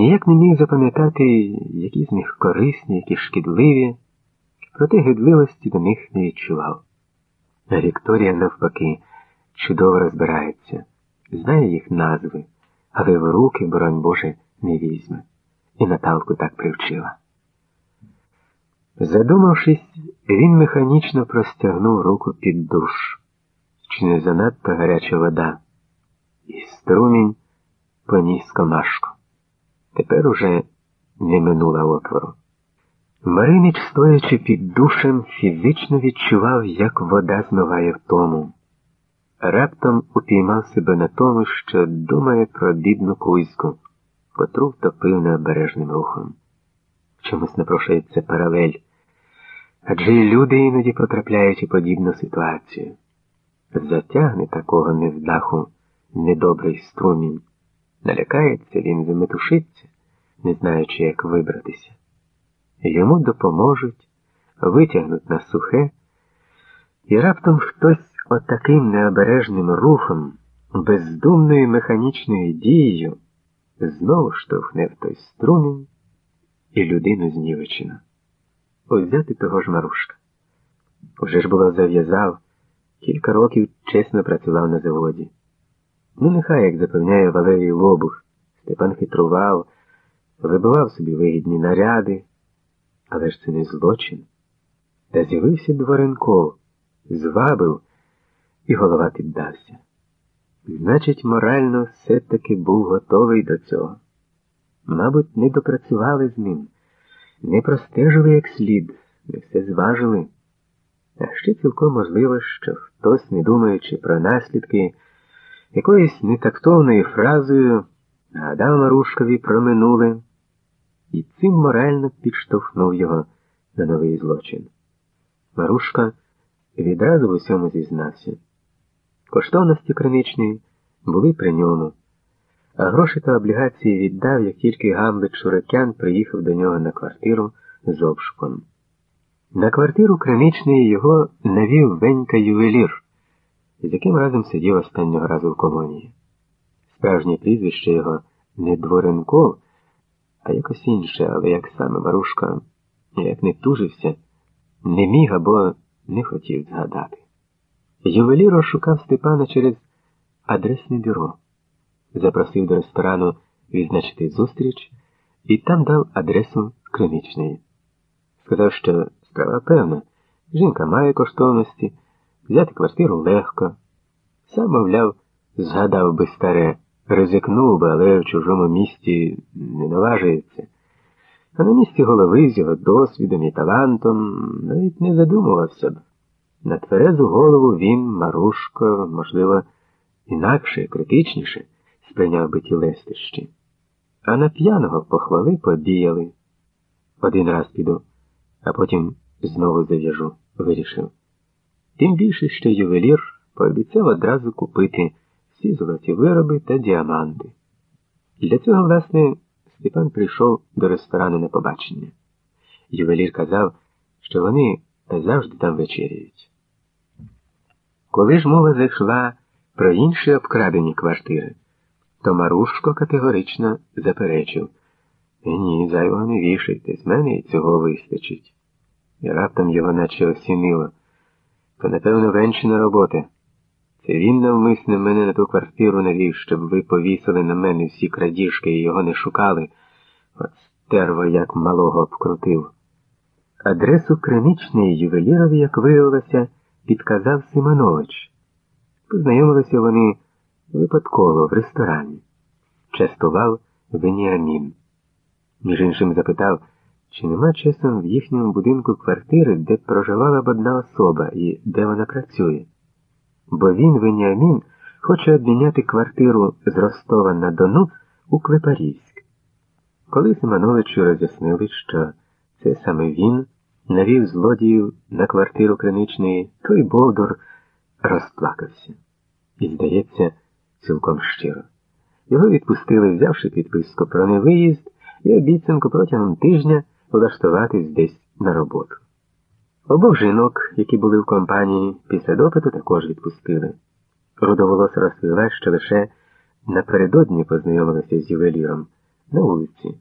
ніяк не міг запам'ятати, які з них корисні, які шкідливі, проте гидливості до них не відчував. А Вікторія, навпаки, чудово розбирається, знає їх назви, але в руки, боронь Боже, не візьме. І Наталку так привчила. Задумавшись, він механічно простягнув руку під душ, чи не занадто гаряча вода, і струмінь поніс комашку. Тепер уже не минула отвору. Маринич, стоячи під душем, фізично відчував, як вода змиває втому. Раптом упіймав себе на тому, що думає про бідну кузьку, котру втопив необережним рухом. Чомусь напрошується паралель. Адже і люди іноді потрапляють у подібну ситуацію. Затягне такого невдаху недобрий струмінь. Налякається він заметушиться, не знаючи, як вибратися. Йому допоможуть, витягнуть на сухе, і раптом хтось отаким необережним рухом, бездумною механічною дією знову штовхне в той струмінь і людину знівечено. Взяти того ж Марушка. Уже ж було зав'язав, кілька років чесно працював на заводі. Ну, нехай, як запевняє Валерій Лобух, Степан хитрував, вибивав собі вигідні наряди, але ж це не злочин. Та з'явився Дворенков, звабив, і голова піддався. Значить, морально все-таки був готовий до цього. Мабуть, не допрацювали з ним, не простежили як слід, не все зважили. А ще цілком можливо, що хтось, не думаючи про наслідки, якоюсь нетактовною фразою нагадав Марушкові про минуле і цим морально підштовхнув його на новий злочин. Марушка відразу в усьому зізнався. Коштовності криничні були при ньому, а гроші та облігації віддав, як тільки Гамлет Шуракян приїхав до нього на квартиру з обшуком. На квартиру криничний його навів Венька ювелір з яким разом сидів останнього разу в колонії. Справжнє прізвище його не Дворенков, а якось інше, але як саме Марушка, як не тужився, не міг або не хотів згадати. Ювелір розшукав Степана через адресне бюро, запросив до ресторану відзначити зустріч і там дав адресу криничної. Сказав, що справа певна, жінка має коштовності. Взяти квартиру легко. Сам, мовляв, згадав би старе, ризикнув би, але в чужому місті не наважується. А на місці голови з його досвідом і талантом навіть не задумувався б. На тверезу голову він, Марушко, можливо, інакше, критичніше сприйняв би ті лестищі. А на п'яного похвали подіяли. Один раз піду, а потім знову зав'яжу, вирішив. Тим більше, що ювелір пообіцяв одразу купити всі золоті вироби та діаманти. Для цього, власне, Степан прийшов до ресторану на побачення. Ювелір казав, що вони завжди там вечеряють. Коли ж мова зайшла про інші обкрадені квартири, то Марушко категорично заперечив Ні, зайвого не вішайте, з мене і цього вистачить. І раптом його наче осінило то, напевно, венчина робота. Це він навмисне мене на ту квартиру навів, щоб ви повісили на мене всі крадіжки і його не шукали. От стерво як малого обкрутив. Адресу криничної ювелірові, як виявилося, підказав Симонович. Познайомилися вони випадково в ресторані. Частував Веніамін. Між іншим запитав, чи нема часом в їхньому будинку квартири, де проживала б одна особа і де вона працює? Бо він, Веніамін, хоче обміняти квартиру з Ростова на Дону у Клепарівськ. Коли Семеновичу роз'яснили, що це саме він навів злодіїв на квартиру криничної, той Бовдур розплакався. І, здається, цілком щиро. Його відпустили, взявши підписку про невиїзд і обіцянку протягом тижня влаштуватись десь на роботу. Обох жінок, які були в компанії, після допиту також відпустили. Рудоволоса розповіла, що лише напередодні познайомилася з ювеліром, на вулиці.